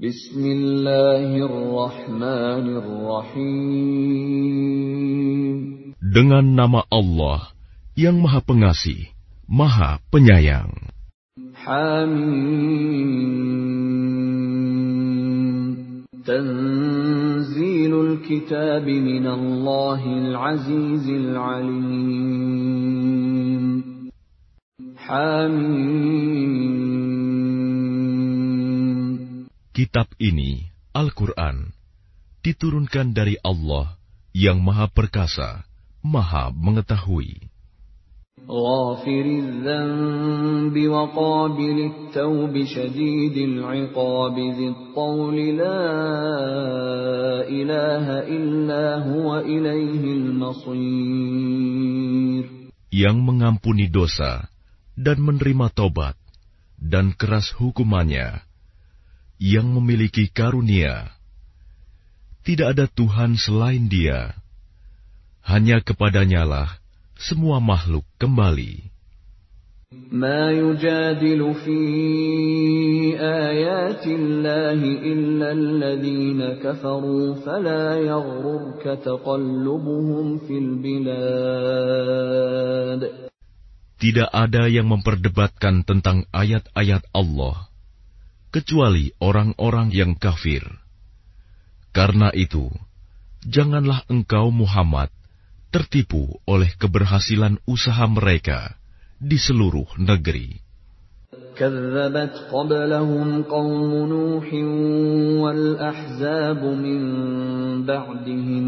Bismillahirrahmanirrahim. Dengan nama Allah yang Maha Pengasih, Maha Penyayang. Hamim. Tanzilul kitab min Allahil Azizil Alim. Hamim. Kitab ini, Al-Quran, diturunkan dari Allah yang Maha Perkasa, Maha Mengetahui. Yang mengampuni dosa dan menerima tobat dan keras hukumannya yang memiliki karunia. Tidak ada Tuhan selain Dia. Hanya kepadanyalah semua makhluk kembali. ما يجادل في آيات الله إلا الذين كفروا فلا يغررك تقلبهم في البلاد Tidak ada yang memperdebatkan tentang ayat-ayat Allah, kecuali orang-orang yang kafir. Karena itu, janganlah engkau Muhammad tertipu oleh keberhasilan usaha mereka di seluruh negeri. كذبت قبلهم قوم نوح والأحزاب من بعدهم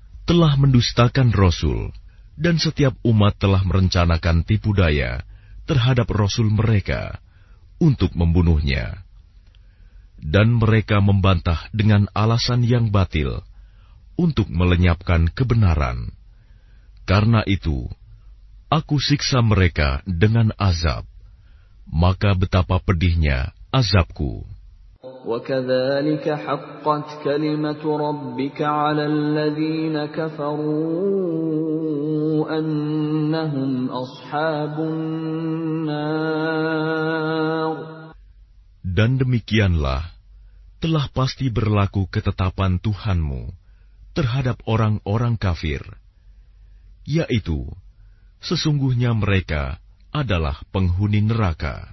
telah mendustakan Rasul, dan setiap umat telah merencanakan tipu daya terhadap Rasul mereka untuk membunuhnya. Dan mereka membantah dengan alasan yang batil untuk melenyapkan kebenaran. Karena itu, aku siksa mereka dengan azab. Maka betapa pedihnya azabku. وكذلك حقت كلمة ربك على الذين كفروا أنهم أصحاب النار Dan demikianlah telah pasti berlaku ketetapan Tuhanmu terhadap orang-orang kafir, yaitu sesungguhnya mereka adalah penghuni neraka.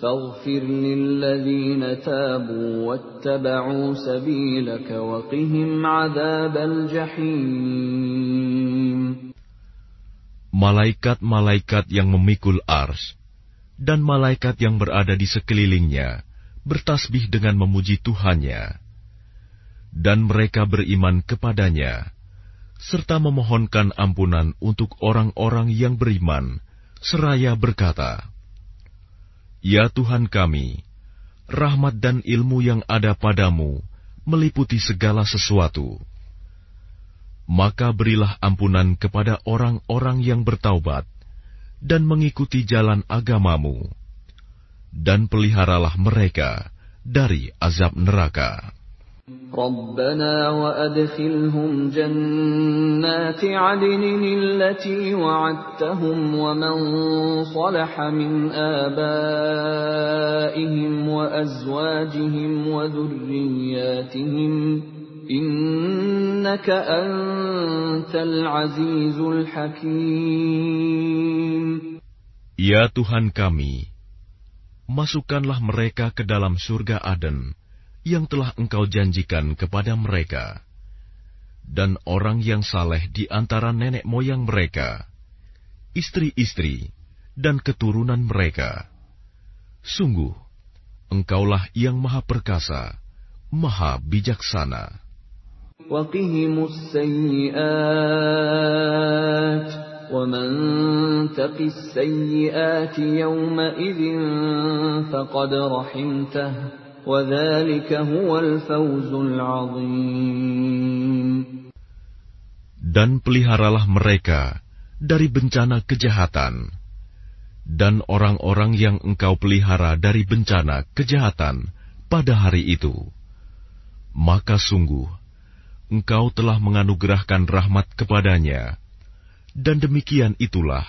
فاغفر للذين تابوا واتبعوا سبيلك وقهم عذاب الجحيم Malaikat-malaikat yang memikul ars dan malaikat yang berada di sekelilingnya bertasbih dengan memuji Tuhannya. Dan mereka beriman kepadanya, serta memohonkan ampunan untuk orang-orang yang beriman, seraya berkata, Ya Tuhan kami, rahmat dan ilmu yang ada padamu meliputi segala sesuatu. Maka berilah ampunan kepada orang-orang yang bertaubat dan mengikuti jalan agamamu, dan peliharalah mereka dari azab neraka. ربنا وأدخلهم جنات عدن التي وعدتهم ومن صلح من آبائهم وأزواجهم وذرياتهم إنك أنت العزيز الحكيم. Ya Tuhan kami, masukkanlah mereka ke dalam surga Aden. yang telah Engkau janjikan kepada mereka, dan orang yang saleh di antara nenek moyang mereka, istri-istri, dan keturunan mereka. Sungguh, Engkaulah yang Maha Perkasa, Maha Bijaksana. وقهم السيئات ومن تق السيئات يومئذ فقد رحمته Dan peliharalah mereka dari bencana kejahatan, dan orang-orang yang engkau pelihara dari bencana kejahatan pada hari itu. Maka sungguh, engkau telah menganugerahkan rahmat kepadanya, dan demikian itulah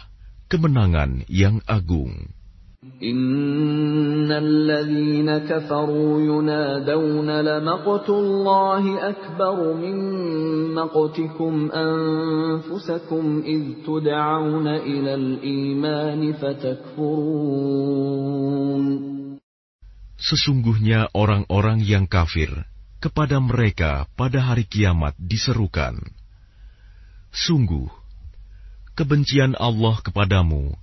kemenangan yang agung. Innalladzina kafaru yunadawna lamaqtullahi akbar min maqtikum anfusakum idh tud'auna ilal imani fatakfurun. Sesungguhnya orang-orang yang kafir kepada mereka pada hari kiamat diserukan, Sungguh, kebencian Allah kepadamu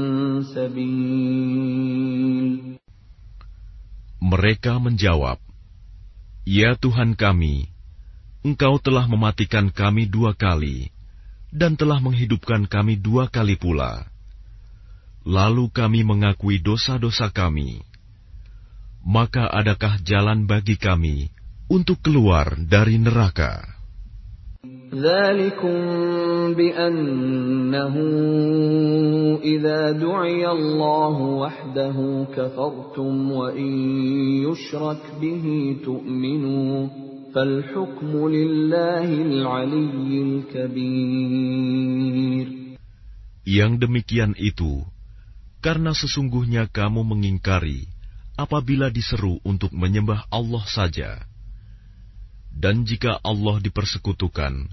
سبيل Mereka menjawab, Ya Tuhan kami, Engkau telah mematikan kami dua kali, dan telah menghidupkan kami dua kali pula. Lalu kami mengakui dosa-dosa kami. Maka adakah jalan bagi kami untuk keluar dari neraka? ذلكم بأنه إذا دعي الله وحده كفرتم وإن يشرك به تؤمنوا yang demikian itu, karena sesungguhnya kamu mengingkari apabila diseru untuk menyembah Allah saja. Dan jika Allah dipersekutukan,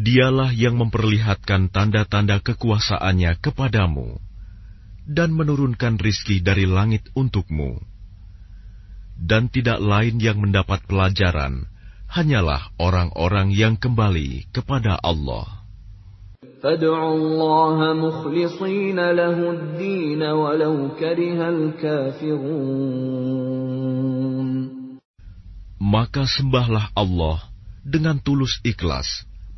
Dialah yang memperlihatkan tanda-tanda kekuasaannya kepadamu dan menurunkan rizki dari langit untukmu. Dan tidak lain yang mendapat pelajaran hanyalah orang-orang yang kembali kepada Allah. Maka sembahlah Allah dengan tulus ikhlas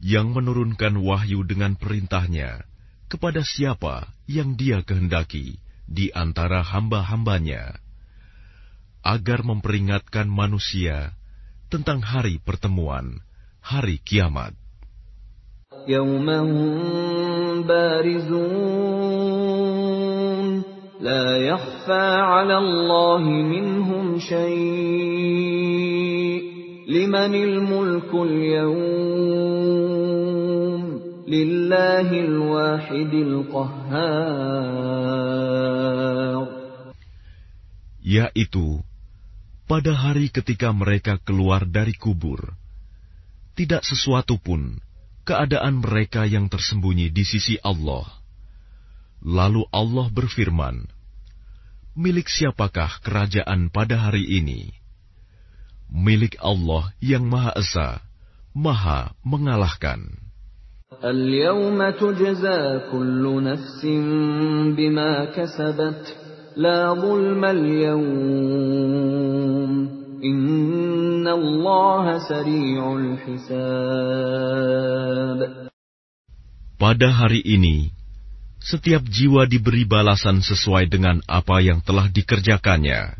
yang menurunkan wahyu dengan perintahnya kepada siapa yang dia kehendaki di antara hamba-hambanya, agar memperingatkan manusia tentang hari pertemuan, hari kiamat. لا يخفى على الله منهم شيء اليوم لله الواحد القهار. yaitu pada hari ketika mereka keluar dari kubur tidak sesuatu pun keadaan mereka yang tersembunyi di sisi Allah Lalu Allah berfirman, "Milik siapakah kerajaan pada hari ini?" Milik Allah yang Maha Esa, Maha mengalahkan. اليوم تجزى كل نفس بما كسبت لا ظلم اليوم إن الله سريع الحساب Pada hari ini, setiap jiwa diberi balasan sesuai dengan apa yang telah dikerjakannya.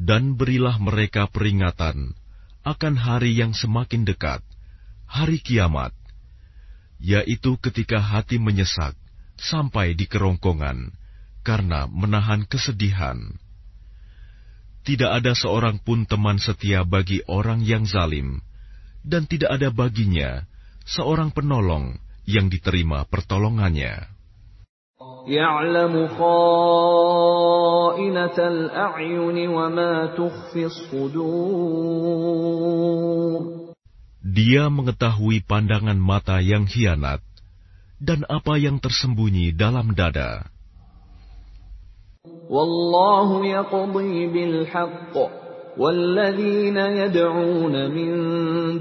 dan berilah mereka peringatan akan hari yang semakin dekat, hari kiamat, yaitu ketika hati menyesak sampai di kerongkongan karena menahan kesedihan. Tidak ada seorang pun teman setia bagi orang yang zalim, dan tidak ada baginya seorang penolong yang diterima pertolongannya. Ya'lamu خائنة الأعين وما تخفي الصدور Dia mengetahui pandangan mata yang hianat dan apa yang tersembunyi dalam dada. والله يقضي بالحق والذين يدعون من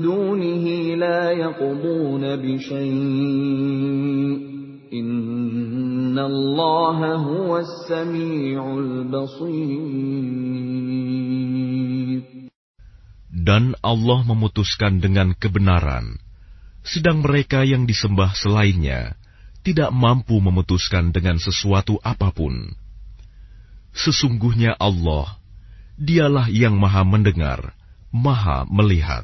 دونه لا يقضون بشيء إن dan Allah memutuskan dengan kebenaran, sedang mereka yang disembah selainnya tidak mampu memutuskan dengan sesuatu apa pun. Sesungguhnya Allah, dialah yang maha mendengar, maha melihat.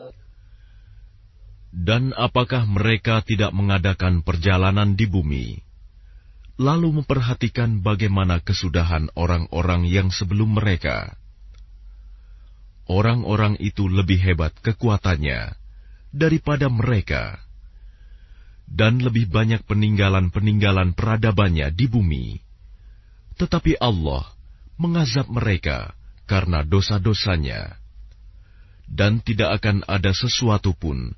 Dan apakah mereka tidak mengadakan perjalanan di bumi, lalu memperhatikan bagaimana kesudahan orang-orang yang sebelum mereka? Orang-orang itu lebih hebat kekuatannya daripada mereka, dan lebih banyak peninggalan-peninggalan peradabannya di bumi. Tetapi Allah mengazab mereka karena dosa-dosanya, dan tidak akan ada sesuatu pun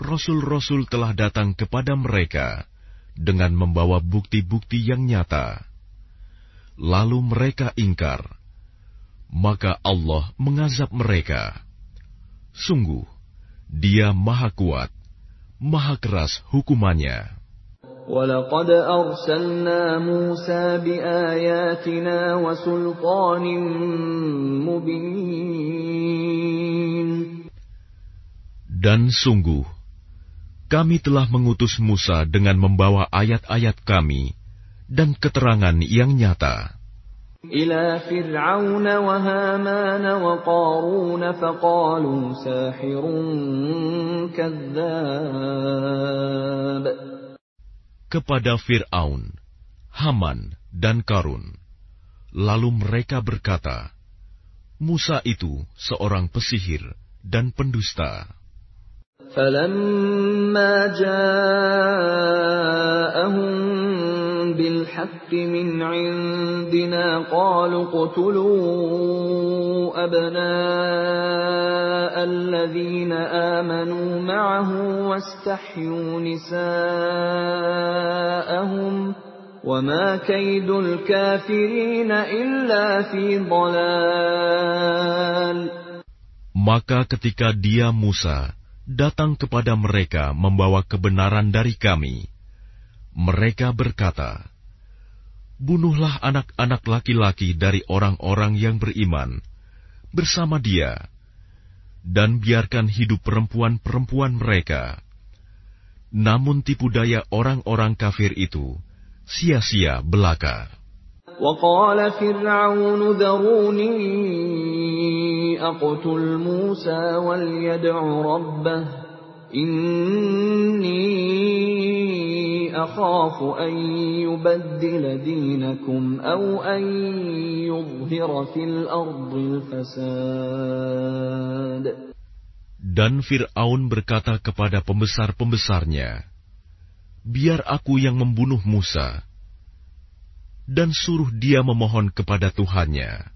rasul-rasul telah datang kepada mereka dengan membawa bukti-bukti yang nyata. Lalu mereka ingkar, maka Allah mengazab mereka. Sungguh, Dia Maha Kuat, Maha Keras hukumannya. ولقد أرسلنا موسى بآياتنا وسلطان مبين Dan sungguh, kami telah mengutus Musa dengan membawa ayat-ayat kami dan keterangan yang nyata. إلى فرعون وهامان وقارون فقالوا ساحر كذاب kepada Fir'aun, Haman, dan Karun. Lalu mereka berkata, Musa itu seorang pesihir dan pendusta. فلما جاءهم بالحق من عندنا قالوا اقتلوا أبناء الذين آمنوا معه واستحيوا نساءهم وما كيد الكافرين إلا في ضلال. Maka ketika dia Musa datang kepada mereka membawa kebenaran dari kami. Mereka berkata, Bunuhlah anak-anak laki-laki dari orang-orang yang beriman bersama dia, dan biarkan hidup perempuan-perempuan mereka. Namun tipu daya orang-orang kafir itu sia-sia belaka. وقال فرعون ذروني أقتل موسى وليدع ربه إني أخاف أن يبدل دينكم أو أن يظهر في الأرض الفساد Dan Fir'aun berkata kepada pembesar-pembesarnya, Biar aku yang membunuh Musa, dan suruh dia memohon kepada Tuhannya.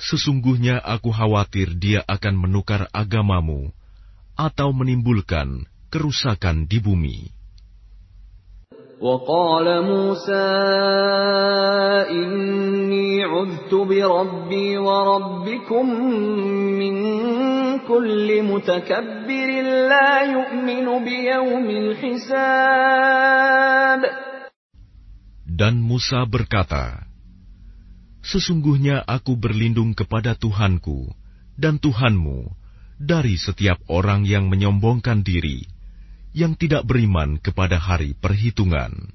Sesungguhnya aku khawatir dia akan menukar agamamu atau menimbulkan kerusakan di bumi. وقال موسى إني عذت بربي وربكم من كل متكبر لا يؤمن بيوم الحساب Dan Musa berkata, Sesungguhnya aku berlindung kepada Tuhanku dan Tuhanmu dari setiap orang yang menyombongkan diri, yang tidak beriman kepada hari perhitungan.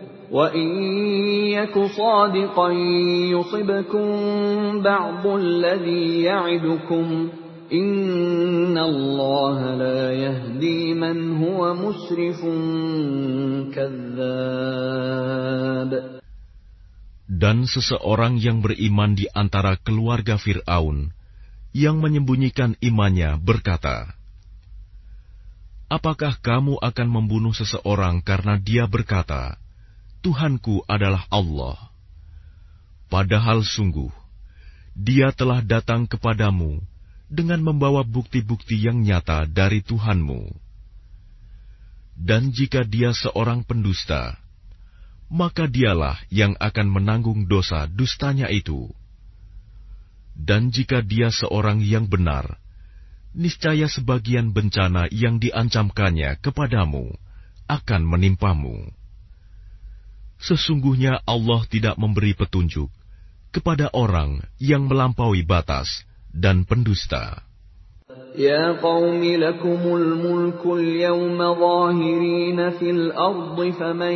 وإن يك صادقا يصبكم بعض الذي يعدكم إن الله لا يهدي من هو مسرف كذاب Dan seseorang yang beriman di antara keluarga Fir'aun, yang menyembunyikan imannya berkata, Apakah kamu akan membunuh seseorang karena dia berkata, Tuhanku adalah Allah. Padahal sungguh, dia telah datang kepadamu dengan membawa bukti-bukti yang nyata dari Tuhanmu. Dan jika dia seorang pendusta, maka dialah yang akan menanggung dosa dustanya itu. Dan jika dia seorang yang benar, niscaya sebagian bencana yang diancamkannya kepadamu akan menimpamu Sesungguhnya Allah tidak memberi petunjuk kepada orang yang melampaui batas dan pendusta. يا قوم لكم الملك اليوم ظاهرين في الأرض فمن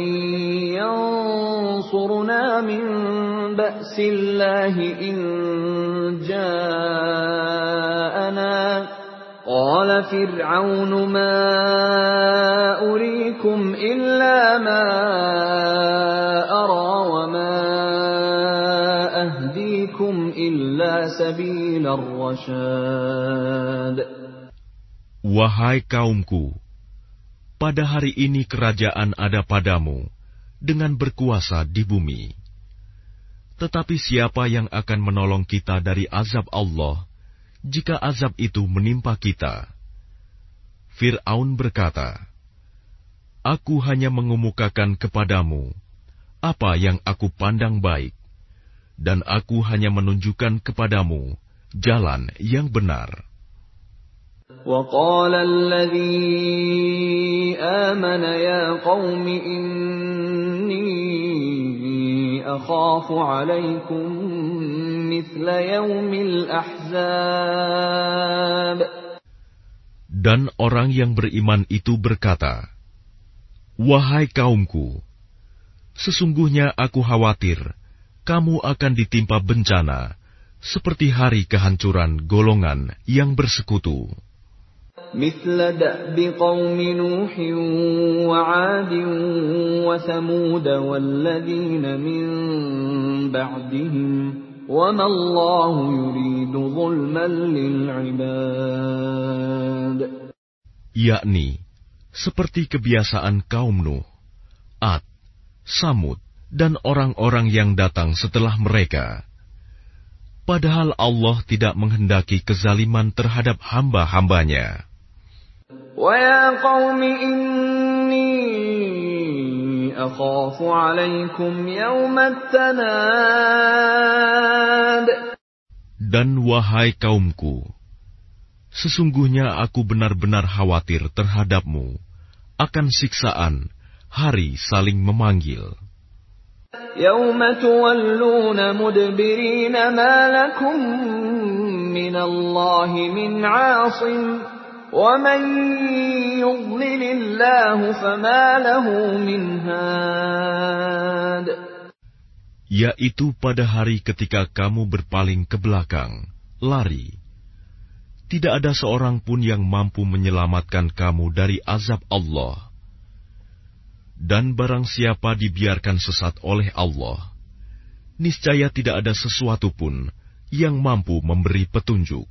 ينصرنا من بأس الله إن جاءنا قال فرعون ما أريكم إلا ما أرى وما أهديكم إلا سبيل الرشاد Wahai kaumku, pada hari ini kerajaan ada padamu dengan berkuasa di bumi. Tetapi siapa yang akan menolong kita dari azab Allah jika azab itu menimpa kita? Fir'aun berkata, Aku hanya mengemukakan kepadamu apa yang aku pandang baik, dan aku hanya menunjukkan kepadamu jalan yang benar. وقال الذي آمن يا قوم إني أخاف عليكم مثل يوم الأحزاب Dan orang yang beriman itu berkata, Wahai kaumku, sesungguhnya aku khawatir kamu akan ditimpa bencana seperti hari kehancuran golongan yang bersekutu. مثل دأب قوم نوح وعاد وثمود والذين من بعدهم yakni seperti kebiasaan kaum Nuh, Ad, Samud, dan orang-orang yang datang setelah mereka. Padahal Allah tidak menghendaki kezaliman terhadap hamba-hambanya. Dan wahai kaumku, sesungguhnya aku benar-benar khawatir terhadapmu akan siksaan hari saling memanggil. لكم من الله من عاصم ومن يضلل الله فما له من هاد Yaitu pada hari ketika kamu berpaling ke belakang, lari. Tidak ada seorang pun yang mampu menyelamatkan kamu dari azab Allah. Dan barang siapa dibiarkan sesat oleh Allah, niscaya tidak ada sesuatu pun yang mampu memberi petunjuk.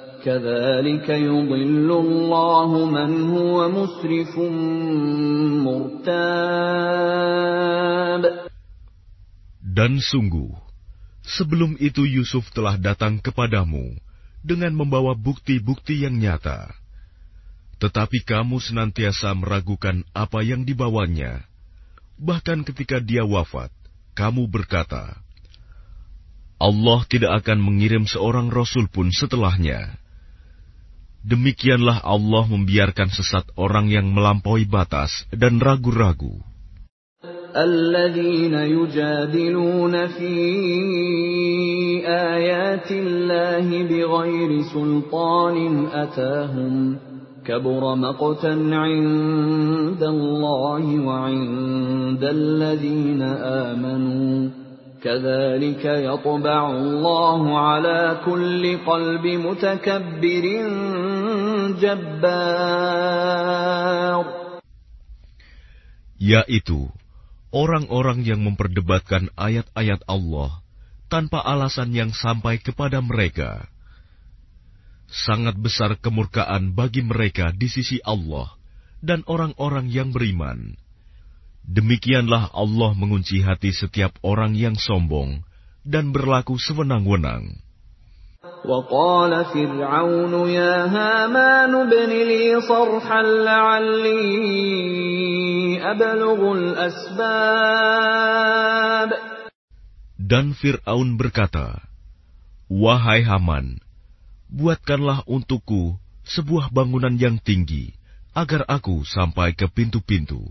كذلك يضل الله من هو مسرف مرتاب Dan sungguh, sebelum itu Yusuf telah datang kepadamu dengan membawa bukti-bukti yang nyata. Tetapi kamu senantiasa meragukan apa yang dibawanya. Bahkan ketika dia wafat, kamu berkata, Allah tidak akan mengirim seorang rasul pun setelahnya. Demikianlah Allah membiarkan sesat orang yang melampaui batas dan ragu-ragu. الذين يجادلون في آيات الله بغير سلطان أتاهم كبر مقتا عند الله وعند الذين آمنوا كذلك يطبع الله على كل قلب متكبر جبار Yaitu orang-orang yang memperdebatkan ayat-ayat Allah tanpa alasan yang sampai kepada mereka. Sangat besar kemurkaan bagi mereka di sisi Allah dan orang-orang yang beriman. Demikianlah Allah mengunci hati setiap orang yang sombong dan berlaku sewenang-wenang. وقال فرعون يا هامان ابن لي صرحا لعلي أبلغ الأسباب Dan Fir'aun berkata, Wahai Haman, buatkanlah untukku sebuah bangunan yang tinggi, agar aku sampai ke pintu-pintu.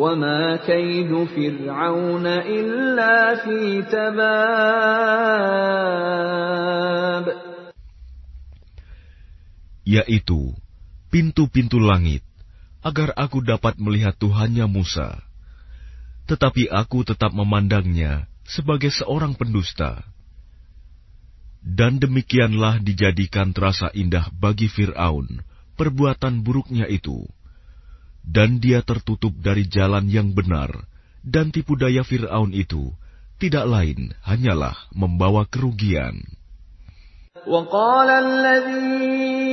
وما كيد فرعون إلا في تباب yaitu pintu-pintu langit, agar aku dapat melihat Tuhannya Musa. Tetapi aku tetap memandangnya sebagai seorang pendusta. Dan demikianlah dijadikan terasa indah bagi Fir'aun perbuatan buruknya itu. Dan dia tertutup dari jalan yang benar, dan tipu daya Fir'aun itu tidak lain hanyalah membawa kerugian. وقال الذي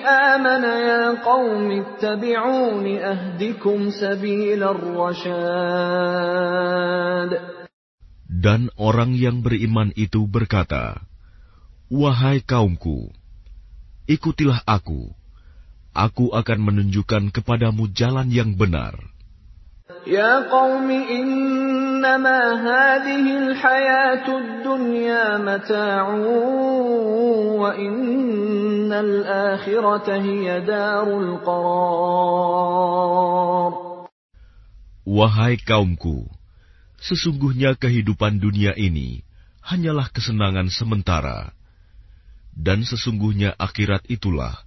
آمن يا قوم اتبعون أهدكم سبيل الرشاد Dan orang yang beriman itu berkata, Wahai kaumku, ikutilah aku. Aku akan menunjukkan kepadamu jalan yang benar. Ya qaumi innama hadhihi al-hayatu ad-dunya mata'un wa innal akhirata hiya darul qarar. Wahai kaumku, sesungguhnya kehidupan dunia ini hanyalah kesenangan sementara dan sesungguhnya akhirat itulah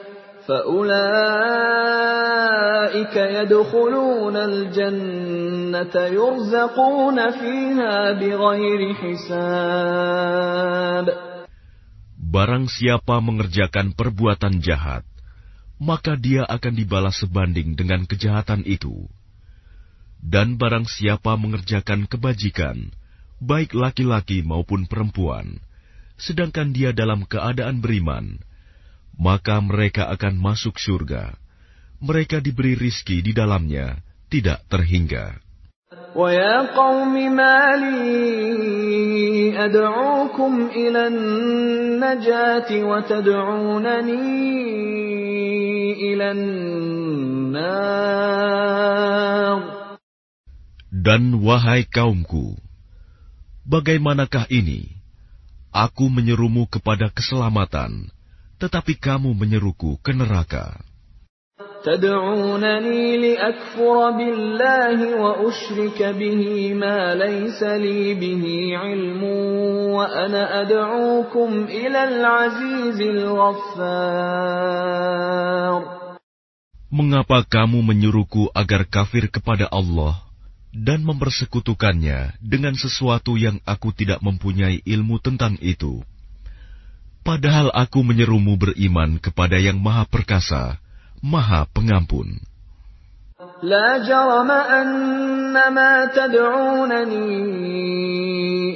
فأولئك يدخلون الجنة يرزقون فيها بغير حساب Barang siapa mengerjakan perbuatan jahat, maka dia akan dibalas sebanding dengan kejahatan itu. Dan barang siapa mengerjakan kebajikan, baik laki-laki maupun perempuan, sedangkan dia dalam keadaan beriman, maka mereka akan masuk surga. Mereka diberi rizki di dalamnya, tidak terhingga. ويا قوم ما لي أدعوكم إلى النجاة وتدعونني إلى النار Dan wahai kaumku, bagaimanakah ini? Aku menyerumu kepada keselamatan, tetapi kamu menyeruku ke neraka. Mengapa kamu menyuruhku agar kafir kepada Allah dan mempersekutukannya dengan sesuatu yang aku tidak mempunyai ilmu tentang itu? Padahal aku menyerumu beriman kepada yang Maha Perkasa, Maha Pengampun. لا جرم أن ما تدعونني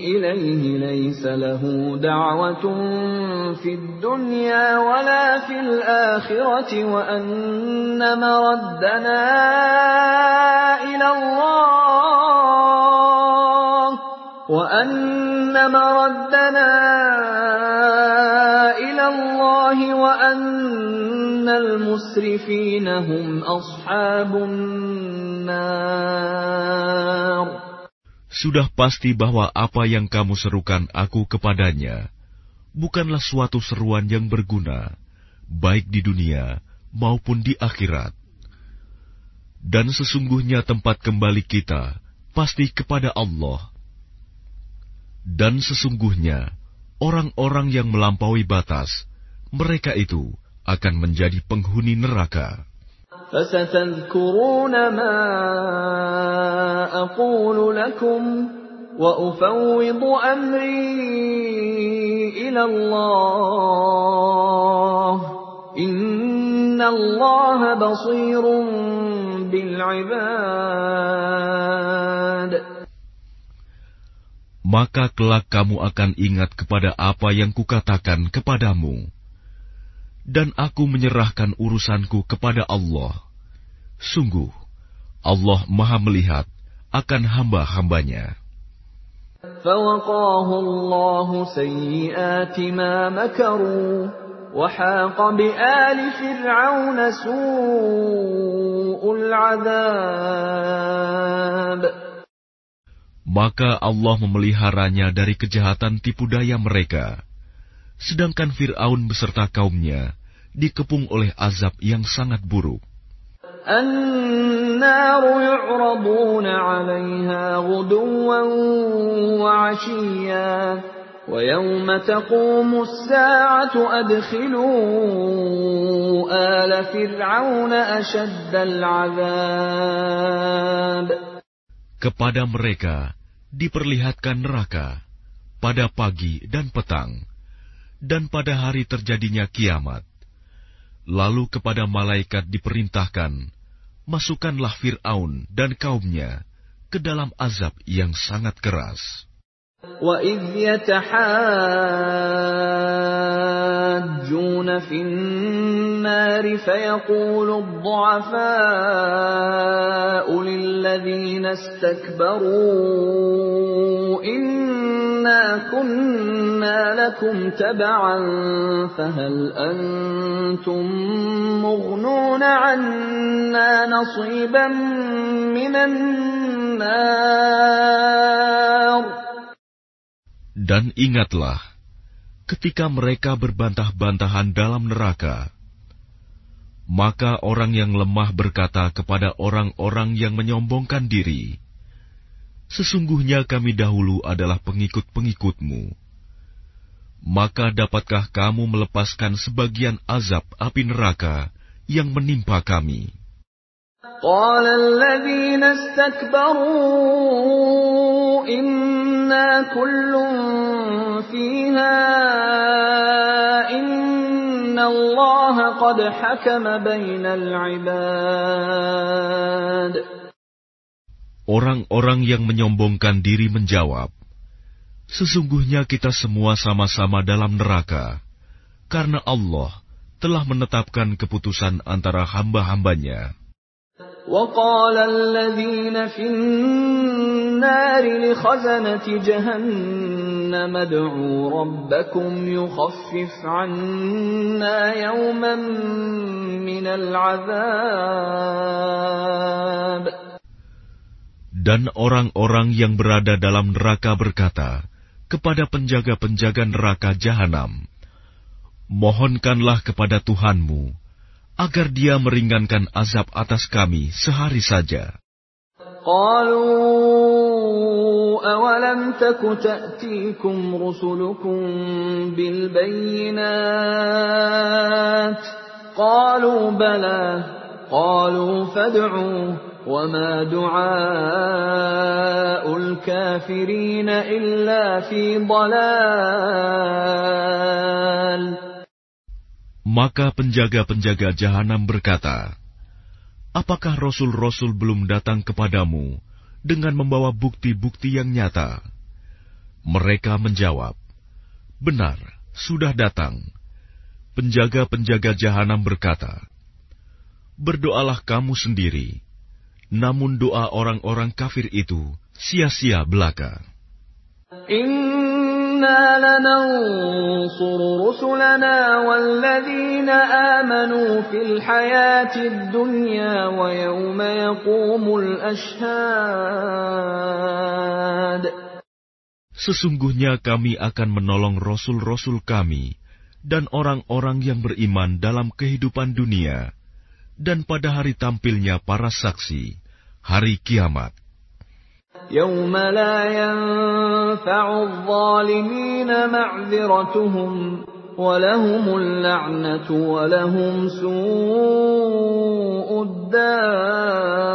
إليه ليس له دعوة في الدنيا ولا في الآخرة وأن مردنا إلى الله وأن مردنا إلى الله وأن المسرفين هم أصحاب النار Sudah pasti bahwa apa yang kamu serukan aku kepadanya bukanlah suatu seruan yang berguna, baik di dunia maupun di akhirat. Dan sesungguhnya tempat kembali kita pasti kepada Allah. dan sesungguhnya, orang-orang yang melampaui batas, mereka itu akan menjadi penghuni neraka. Inna Allah basirun bil ibad Maka kelak kamu akan ingat kepada apa yang kukatakan kepadamu. Dan aku menyerahkan urusanku kepada Allah. Sungguh, Allah maha melihat akan hamba-hambanya. فوقاه الله سيئات ما مكروا وحاق بآل فرعون سوء العذاب Maka Allah memeliharanya dari kejahatan tipu daya mereka. Sedangkan Fir'aun beserta kaumnya dikepung oleh azab yang sangat buruk. النار يعرضون عليها غدوا وعشيا ويوم تقوم الساعة أدخلوا آل فرعون أشد العذاب Kepada mereka diperlihatkan neraka pada pagi dan petang, dan pada hari terjadinya kiamat. Lalu kepada malaikat diperintahkan, masukkanlah Fir'aun dan kaumnya ke dalam azab yang sangat keras. وَإِذْ يَتَحَاجُّونَ فِي النَّارِ فَيَقُولُ الضُّعَفَاءُ لِلَّذِينَ اسْتَكْبَرُوا إِنَّا كُنَّا لَكُمْ تَبَعًا فَهَلْ أَنتُم مُّغْنُونَ عَنَّا نَصِيبًا مِّنَ النَّارِ Dan ingatlah, ketika mereka berbantah-bantahan dalam neraka, maka orang yang lemah berkata kepada orang-orang yang menyombongkan diri, Sesungguhnya kami dahulu adalah pengikut-pengikutmu. Maka dapatkah kamu melepaskan sebagian azab api neraka yang menimpa kami?' Orang-orang yang menyombongkan diri menjawab, Sesungguhnya kita semua sama-sama dalam neraka, karena Allah telah menetapkan keputusan antara hamba-hambanya. وقال الذين في النار لخزنة جهنم ادعوا ربكم يخفف عنا يوما من العذاب Dan orang-orang yang berada dalam neraka berkata kepada penjaga-penjaga neraka jahanam, Mohonkanlah kepada Tuhanmu agar dia meringankan azab atas kami sehari saja. قالوا أولم تك تأتيكم رسلكم بالبينات؟ قالوا بلى. قالوا فادعوا وما دعاء الكافرين إلا في ضلال. Maka penjaga-penjaga jahanam berkata, Apakah rasul-rasul belum datang kepadamu dengan membawa bukti-bukti yang nyata? Mereka menjawab, Benar, sudah datang. Penjaga-penjaga jahanam berkata, Berdoalah kamu sendiri, namun doa orang-orang kafir itu sia-sia belaka. إنا لننصر رسلنا والذين آمنوا في الحياة الدنيا ويوم يقوم الأشهاد Sesungguhnya kami akan menolong rasul-rasul kami dan orang-orang yang beriman dalam kehidupan dunia dan pada hari tampilnya para saksi, hari kiamat. يوم لا ينفع الظالمين معذرتهم ولهم اللعنة ولهم سوء الدار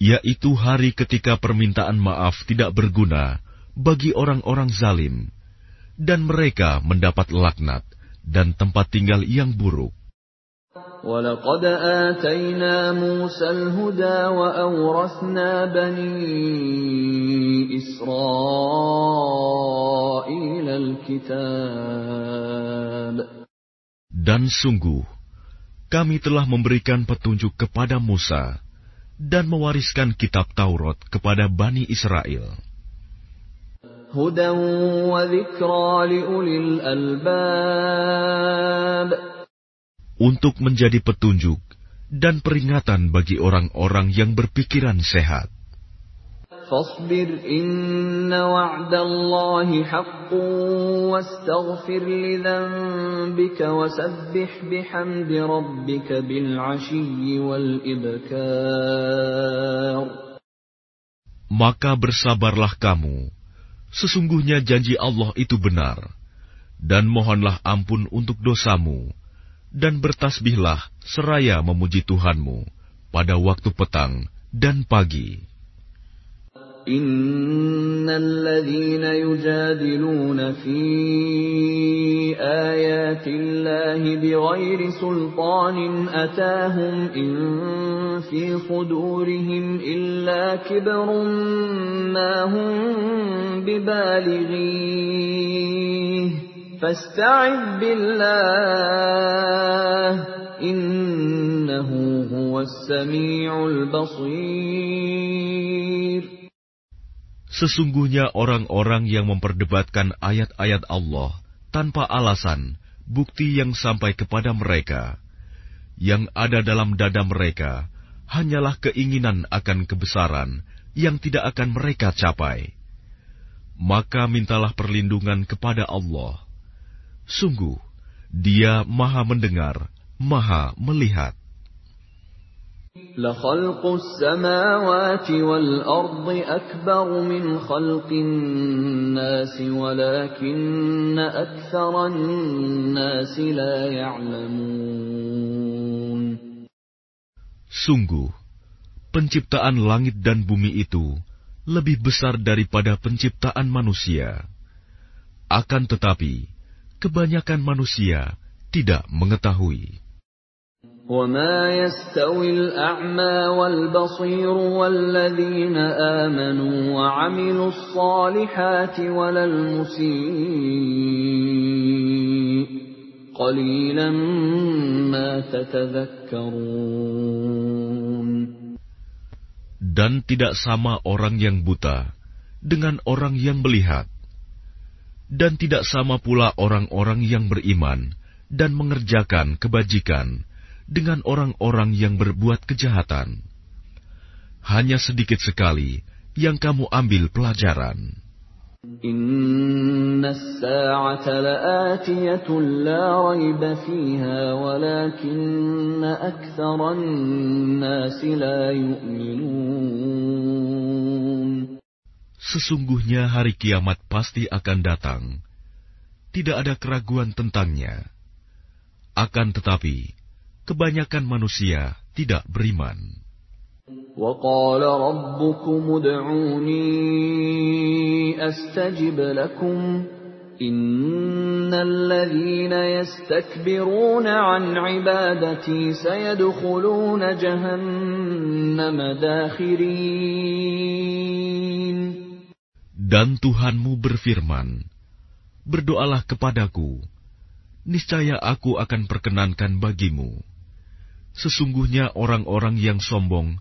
Yaitu hari ketika permintaan maaf tidak berguna bagi orang-orang zalim, dan mereka mendapat laknat dan tempat tinggal yang buruk. ولقد آتينا موسى الهدى وأورثنا بني إسرائيل الكتاب Dan sungguh, kami telah memberikan petunjuk kepada Musa dan mewariskan kitab Taurat kepada Bani Israel. هدى وذكرى لأولي الألباب untuk menjadi petunjuk dan peringatan bagi orang-orang yang berpikiran sehat. فاصبر إن وعد الله حق واستغفر لذنبك وسبح بحمد ربك بالعشي والإبكار Maka bersabarlah kamu, sesungguhnya janji Allah itu benar, dan mohonlah ampun untuk dosamu, dan bertasbihlah seraya memuji Tuhanmu pada waktu petang dan pagi. إن الذين يجادلون في آيات الله بغير سلطان أتاهم إن في صدورهم إلا كبر ما هم ببالغيه فاستعذ بالله إنه هو السميع البصير Sesungguhnya orang-orang yang memperdebatkan ayat-ayat Allah tanpa alasan, bukti yang sampai kepada mereka, yang ada dalam dada mereka hanyalah keinginan akan kebesaran yang tidak akan mereka capai. Maka mintalah perlindungan kepada Allah. Sungguh, Dia Maha Mendengar, Maha Melihat. لخلق السماوات والأرض أكبر من خلق الناس ولكن أكثر الناس لا يعلمون Sungguh, penciptaan langit dan bumi itu lebih besar daripada penciptaan manusia. Akan tetapi, kebanyakan manusia tidak mengetahui. وما يستوي الأعمى والبصير والذين آمنوا وعملوا الصالحات ولا المسيء قليلا ما تتذكرون Dan tidak sama orang yang buta dengan orang yang melihat. dan tidak sama pula orang-orang yang beriman dan mengerjakan kebajikan dengan orang-orang yang berbuat kejahatan. Hanya sedikit sekali yang kamu ambil pelajaran. Inna. Sesungguhnya hari kiamat pasti akan datang. Tidak ada keraguan tentangnya. Akan tetapi, kebanyakan manusia tidak beriman. وقال ربكم ادعوني أستجب لكم إن الذين يستكبرون عن عبادتي سيدخلون جهنم داخرين Dan Tuhanmu berfirman, Berdoalah kepadaku, niscaya aku akan perkenankan bagimu. Sesungguhnya orang-orang yang sombong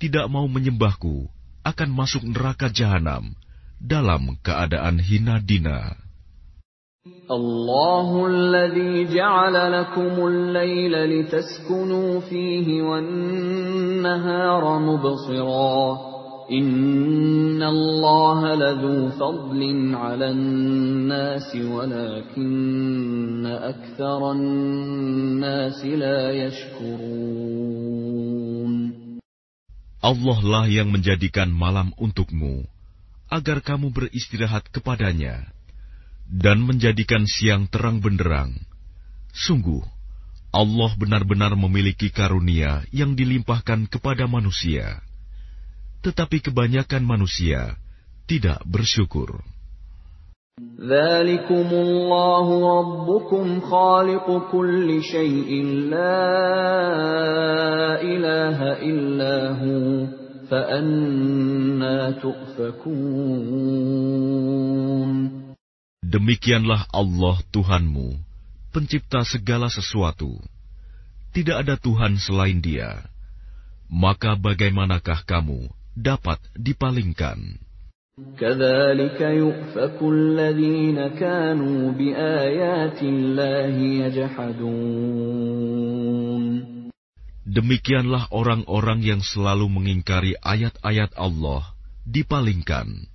tidak mau menyembahku akan masuk neraka jahanam dalam keadaan hina dina. الله الذي جعل لكم الليل لتسكنوا فيه والنهار مبصرا إن الله لذو فضل على الناس ولكن أكثر الناس لا يشكرون Allah lah yang menjadikan malam untukmu, agar kamu beristirahat kepadanya, dan menjadikan siang terang benderang. Sungguh, Allah benar-benar memiliki karunia yang dilimpahkan kepada manusia tetapi kebanyakan manusia tidak bersyukur. Demikianlah Allah Tuhanmu, pencipta segala sesuatu. Tidak ada Tuhan selain Dia. Maka bagaimanakah kamu dapat dipalingkan. Demikianlah orang-orang yang selalu mengingkari ayat-ayat Allah dipalingkan.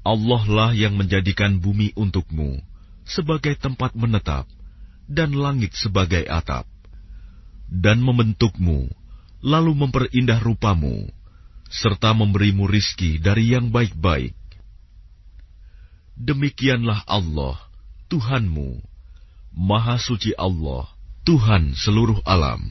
Allah lah yang menjadikan bumi untukmu sebagai tempat menetap dan langit sebagai atap, dan membentukmu, lalu memperindah rupamu, serta memberimu rizki dari yang baik-baik. Demikianlah Allah, Tuhanmu, Maha Suci Allah, Tuhan seluruh alam.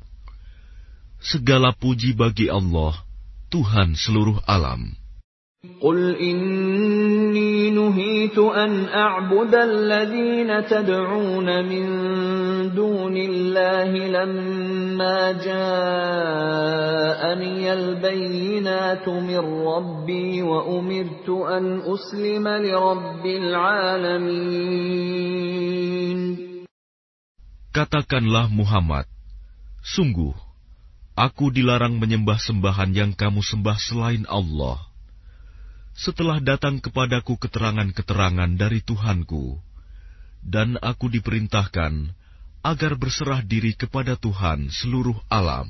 Segala puji bagi Allah, Tuhan seluruh alam. قل إني نهيت أن أعبد الذين تدعون من دون الله لما جاءني البينات من ربي وأمرت أن أسلم لرب العالمين Katakanlah Muhammad, sungguh, aku dilarang menyembah sembahan yang kamu sembah selain Allah. Setelah datang kepadaku keterangan-keterangan dari Tuhanku, dan aku diperintahkan agar berserah diri kepada Tuhan seluruh alam.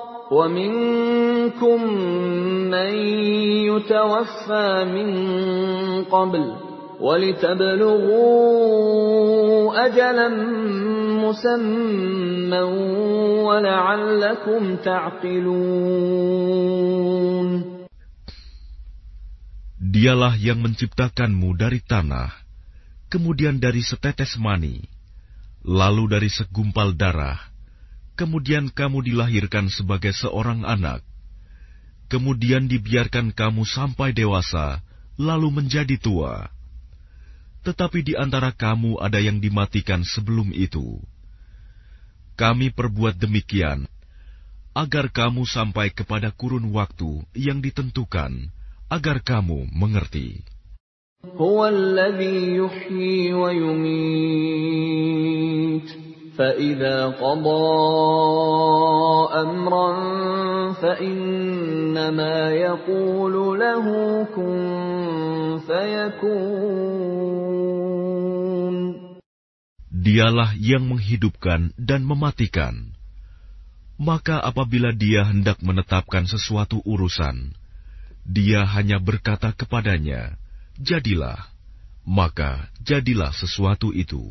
ومنكم من يتوفى من قبل ولتبلغوا أجلا مسمى ولعلكم تعقلون Dialah yang menciptakanmu dari tanah, kemudian dari setetes mani, lalu dari segumpal darah, kemudian kamu dilahirkan sebagai seorang anak, kemudian dibiarkan kamu sampai dewasa, lalu menjadi tua. Tetapi di antara kamu ada yang dimatikan sebelum itu. Kami perbuat demikian agar kamu sampai kepada kurun waktu yang ditentukan, agar kamu mengerti. هو الذي يحيي ويميت فإذا قضى أمرا فإنما يقول له كن فيكون Dialah yang menghidupkan dan mematikan. Maka apabila dia hendak menetapkan sesuatu urusan, dia hanya berkata kepadanya, "Jadilah." Maka jadilah sesuatu itu.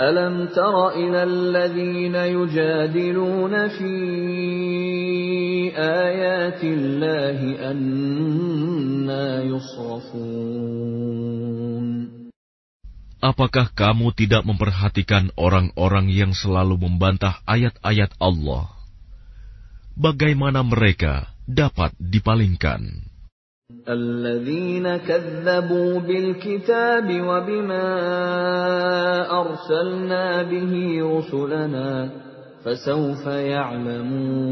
ألم تر إلى الذين يجادلون في آيات الله أنا يصرفون Apakah kamu tidak memperhatikan orang-orang yang selalu membantah ayat-ayat Allah? Bagaimana mereka dapat dipalingkan? الذين كذبوا بالكتاب وبما أرسلنا به رسلنا فسوف يعلمون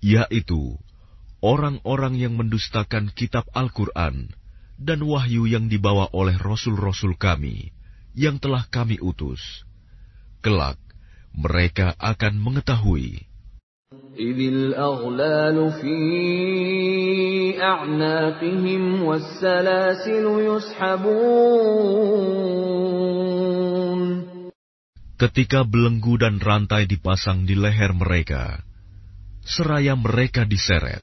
Yaitu orang-orang yang mendustakan kitab Al-Quran dan wahyu yang dibawa oleh rasul-rasul kami yang telah kami utus. Kelak, mereka akan mengetahui. إذ الأغلال في أعناقهم والسلاسل يسحبون Ketika belenggu dan rantai dipasang di leher mereka, seraya mereka diseret.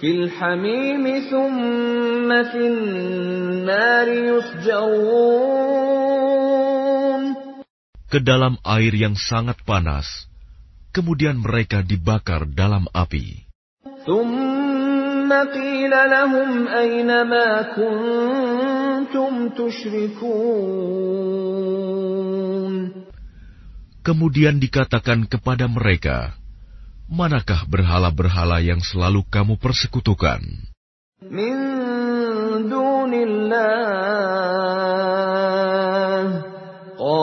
في الحميم ثم في النار يسجرون ke dalam air yang sangat panas, kemudian mereka dibakar dalam api. Kemudian dikatakan kepada mereka, "Manakah berhala-berhala yang selalu kamu persekutukan?" Min dunillah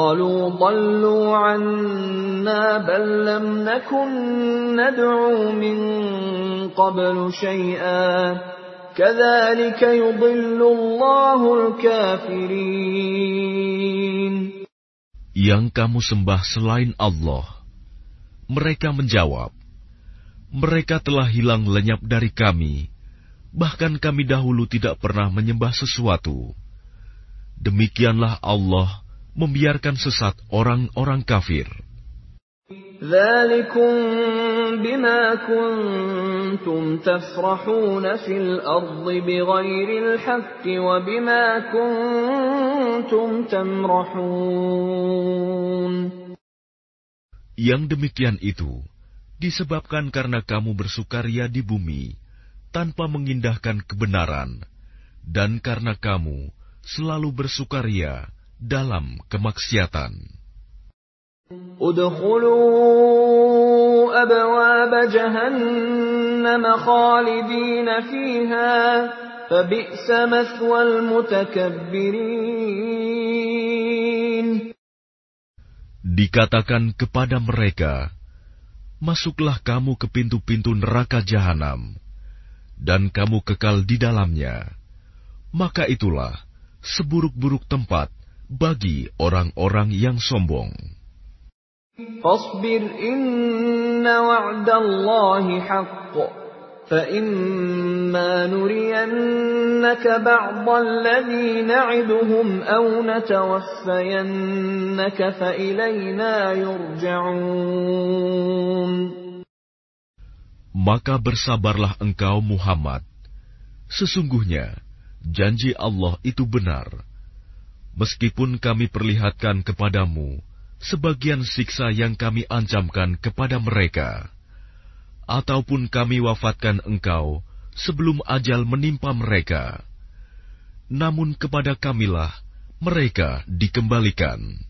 قالوا ضلوا عنا بل لم نكن ندعو من قبل شيئا كذلك يضل الله الكافرين Yang kamu sembah selain Allah. Mereka menjawab, Mereka telah hilang lenyap dari kami, bahkan kami dahulu tidak pernah menyembah sesuatu. Demikianlah Allah membiarkan sesat orang-orang kafir. Yang demikian itu disebabkan karena kamu bersukaria di bumi tanpa mengindahkan kebenaran, dan karena kamu selalu bersukaria dalam kemaksiatan. Dikatakan kepada mereka, Masuklah kamu ke pintu-pintu neraka jahanam, dan kamu kekal di dalamnya. Maka itulah seburuk-buruk tempat bagi orang-orang yang sombong. فاصبر إن وعد الله حق فإما نرينك بعض الذي نعدهم أو نتوفينك فإلينا يرجعون Maka bersabarlah engkau Muhammad. Sesungguhnya janji Allah itu benar. Meskipun kami perlihatkan kepadamu sebagian siksa yang kami ancamkan kepada mereka, ataupun kami wafatkan engkau sebelum ajal menimpa mereka. Namun kepada kamilah mereka dikembalikan.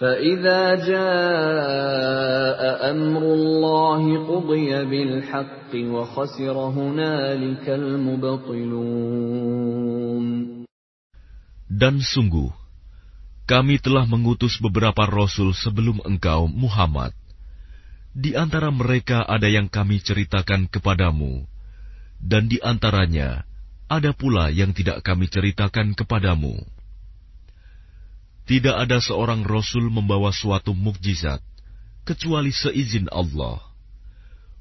فإذا جاء أمر الله قضي بالحق وخسر هنالك المبطلون Dan sungguh, kami telah mengutus beberapa rasul sebelum engkau, Muhammad. Di antara mereka ada yang kami ceritakan kepadamu, dan di antaranya ada pula yang tidak kami ceritakan kepadamu. Tidak ada seorang rasul membawa suatu mukjizat kecuali seizin Allah.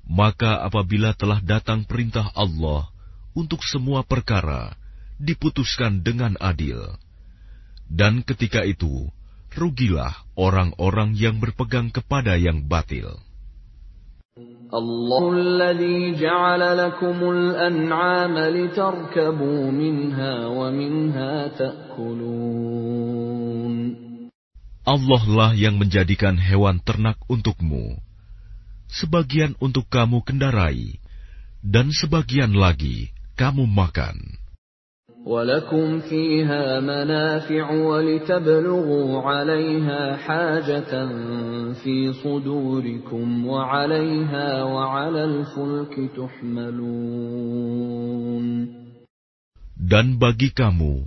Maka apabila telah datang perintah Allah untuk semua perkara, diputuskan dengan adil. Dan ketika itu, rugilah orang-orang yang berpegang kepada yang batil. الله الذي جعل لكم الأنعام لتركبوا منها ومنها تأكلون Allah lah yang menjadikan hewan ternak untukmu. Sebagian untuk kamu kendarai, dan sebagian lagi kamu makan. ولكم فيها منافع ولتبلغوا عليها حاجة في صدوركم وعليها وعلى الفلك تحملون Dan bagi kamu,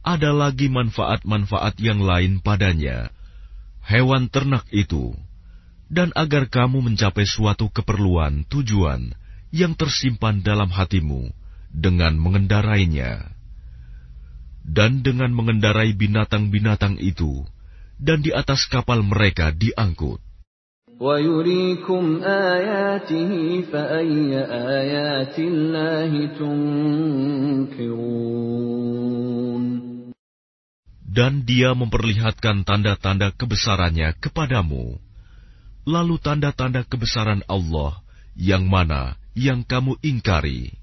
ada lagi manfaat-manfaat yang lain padanya, hewan ternak itu, dan agar kamu mencapai suatu keperluan tujuan yang tersimpan dalam hatimu dengan mengendarainya, dan dengan mengendarai binatang-binatang itu, dan di atas kapal mereka diangkut. Dan dia memperlihatkan tanda-tanda kebesarannya kepadamu, lalu tanda-tanda kebesaran Allah yang mana yang kamu ingkari.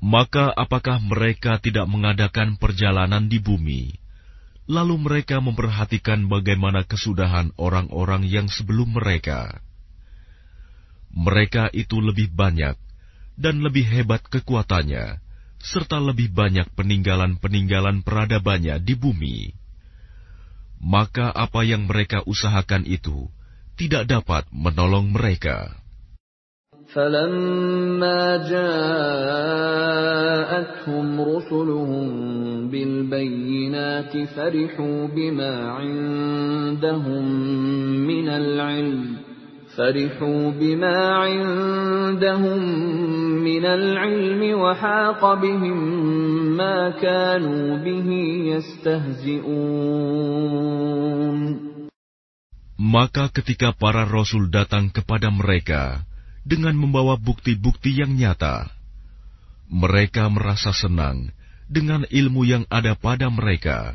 Maka apakah mereka tidak mengadakan perjalanan di bumi, lalu mereka memperhatikan bagaimana kesudahan orang-orang yang sebelum mereka? Mereka itu lebih banyak dan lebih hebat kekuatannya, serta lebih banyak peninggalan-peninggalan peradabannya di bumi. Maka apa yang mereka usahakan itu tidak dapat menolong mereka. فلما جاءتهم رسلهم بالبينات فرحوا بما عندهم من العلم فرحوا بما عندهم من العلم وحاق بهم ما كانوا به يستهزئون. Maka ketika para rasul datang kepada mereka, dengan membawa bukti-bukti yang nyata. Mereka merasa senang dengan ilmu yang ada pada mereka,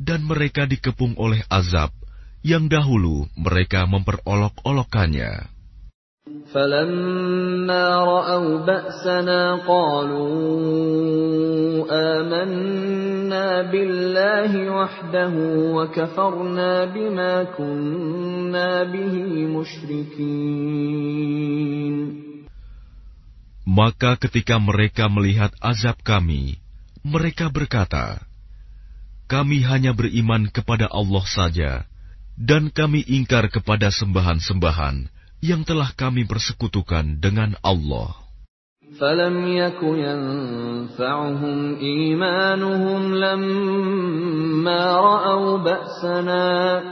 dan mereka dikepung oleh azab yang dahulu mereka memperolok-olokkannya. فلما رأوا بأسنا قالوا آمنا بالله وحده وكفرنا بما كنا به مشركين Maka ketika mereka melihat azab kami, mereka berkata, Kami hanya beriman kepada Allah saja, dan kami ingkar kepada sembahan-sembahan yang telah kami persekutukan dengan Allah. فلم يك ينفعهم إيمانهم لما رأوا بأسنا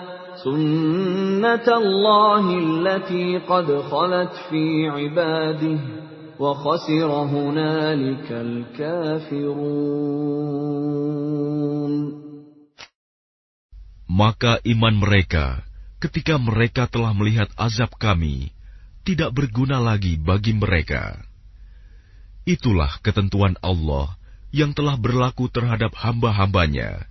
سنة الله التي قد خلت في عباده وخسر هنالك الكافرون Maka iman mereka ketika mereka telah melihat azab kami, tidak berguna lagi bagi mereka. Itulah ketentuan Allah yang telah berlaku terhadap hamba-hambanya,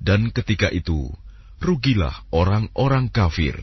dan ketika itu rugilah orang-orang kafir.